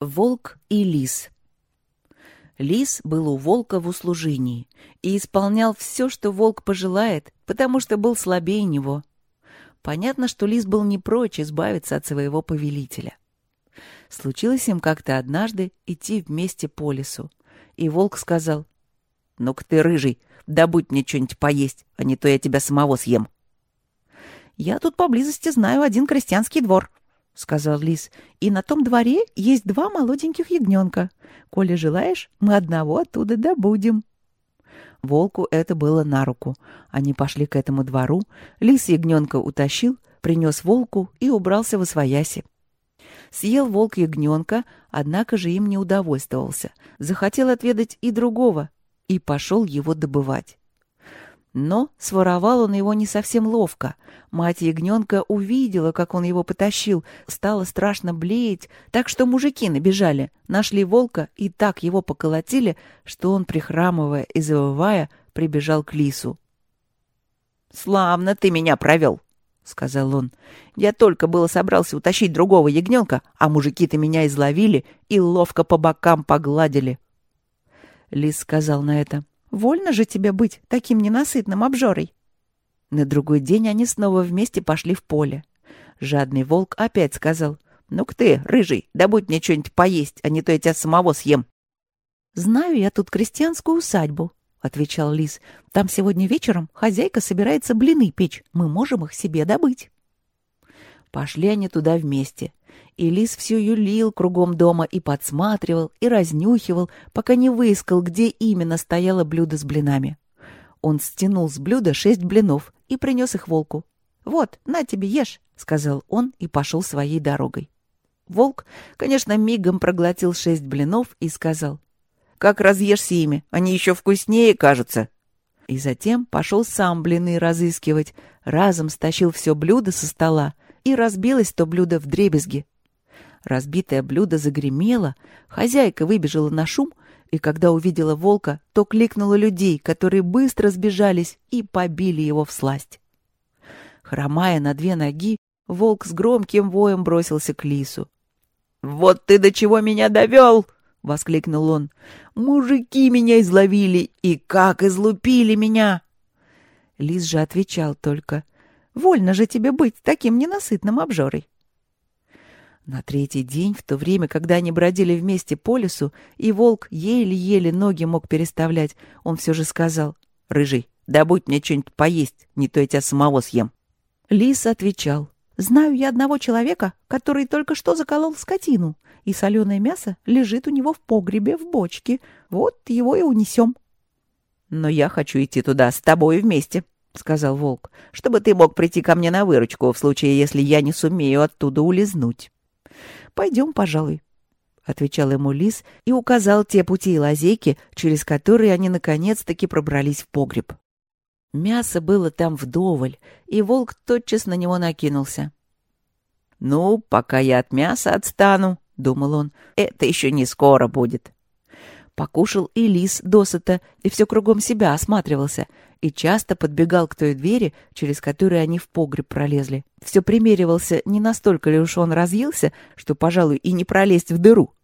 Волк и лис. Лис был у волка в услужении и исполнял все, что волк пожелает, потому что был слабее него. Понятно, что лис был не прочь избавиться от своего повелителя. Случилось им как-то однажды идти вместе по лесу, и волк сказал, «Ну-ка ты, рыжий, добудь мне что-нибудь поесть, а не то я тебя самого съем». «Я тут поблизости знаю один крестьянский двор», — сказал лис. «И на том дворе есть два молоденьких ягненка. Коли желаешь, мы одного оттуда добудем». Волку это было на руку. Они пошли к этому двору. Лис ягненка утащил, принес волку и убрался во свояси. Съел волк ягненка, однако же им не удовольствовался. Захотел отведать и другого, и пошел его добывать. Но своровал он его не совсем ловко. Мать ягненка увидела, как он его потащил, стала страшно блеять, так что мужики набежали, нашли волка и так его поколотили, что он, прихрамывая и завывая, прибежал к лису. «Славно ты меня провел!» — сказал он. «Я только было собрался утащить другого ягненка, а мужики-то меня изловили и ловко по бокам погладили». Лис сказал на это. Вольно же тебе быть таким ненасытным обжорой. На другой день они снова вместе пошли в поле. Жадный волк опять сказал, «Ну-ка ты, рыжий, добудь мне что-нибудь поесть, а не то я тебя самого съем». «Знаю я тут крестьянскую усадьбу», — отвечал лис. «Там сегодня вечером хозяйка собирается блины печь. Мы можем их себе добыть». Пошли они туда вместе. И лис все юлил кругом дома и подсматривал, и разнюхивал, пока не выискал, где именно стояло блюдо с блинами. Он стянул с блюда шесть блинов и принес их волку. «Вот, на тебе, ешь», — сказал он и пошел своей дорогой. Волк, конечно, мигом проглотил шесть блинов и сказал, «Как разъешься ими? Они еще вкуснее кажутся». И затем пошел сам блины разыскивать, разом стащил все блюдо со стола, и разбилось то блюдо в дребезги. Разбитое блюдо загремело, хозяйка выбежала на шум, и когда увидела волка, то кликнула людей, которые быстро сбежались и побили его в сласть. Хромая на две ноги, волк с громким воем бросился к лису. «Вот ты до чего меня довел!» — воскликнул он. «Мужики меня изловили, и как излупили меня!» Лис же отвечал только. «Вольно же тебе быть таким ненасытным обжорой!» На третий день, в то время, когда они бродили вместе по лесу, и волк еле-еле ноги мог переставлять, он все же сказал, «Рыжий, добудь мне что-нибудь поесть, не то я тебя самого съем». Лис отвечал, «Знаю я одного человека, который только что заколол скотину, и соленое мясо лежит у него в погребе в бочке. Вот его и унесем». «Но я хочу идти туда с тобой вместе», — сказал волк, «чтобы ты мог прийти ко мне на выручку в случае, если я не сумею оттуда улизнуть». Пойдем, пожалуй, — отвечал ему лис и указал те пути и лазейки, через которые они наконец-таки пробрались в погреб. Мясо было там вдоволь, и волк тотчас на него накинулся. «Ну, пока я от мяса отстану», — думал он, — «это еще не скоро будет». Покушал и лис досыта, и все кругом себя осматривался, и часто подбегал к той двери, через которую они в погреб пролезли. Все примеривался, не настолько ли уж он разъелся, что, пожалуй, и не пролезть в дыру.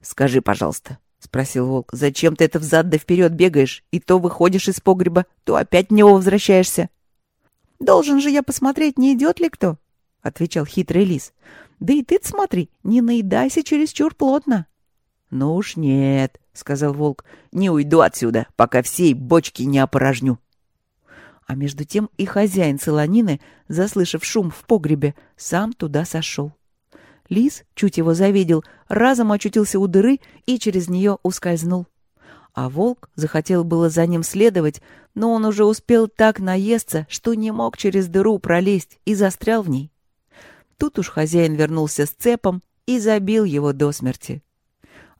«Скажи, пожалуйста», — спросил волк, — «зачем ты это взад да вперед бегаешь, и то выходишь из погреба, то опять в него возвращаешься?» «Должен же я посмотреть, не идет ли кто», — отвечал хитрый лис. «Да и ты смотри, не наедайся чересчур плотно». «Ну уж нет», — сказал волк, — «не уйду отсюда, пока всей бочки не опорожню». А между тем и хозяин солонины, заслышав шум в погребе, сам туда сошел. Лис, чуть его завидел, разом очутился у дыры и через нее ускользнул. А волк захотел было за ним следовать, но он уже успел так наесться, что не мог через дыру пролезть и застрял в ней. Тут уж хозяин вернулся с цепом и забил его до смерти.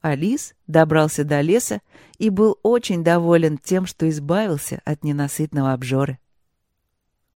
А лис добрался до леса и был очень доволен тем, что избавился от ненасытного обжоры.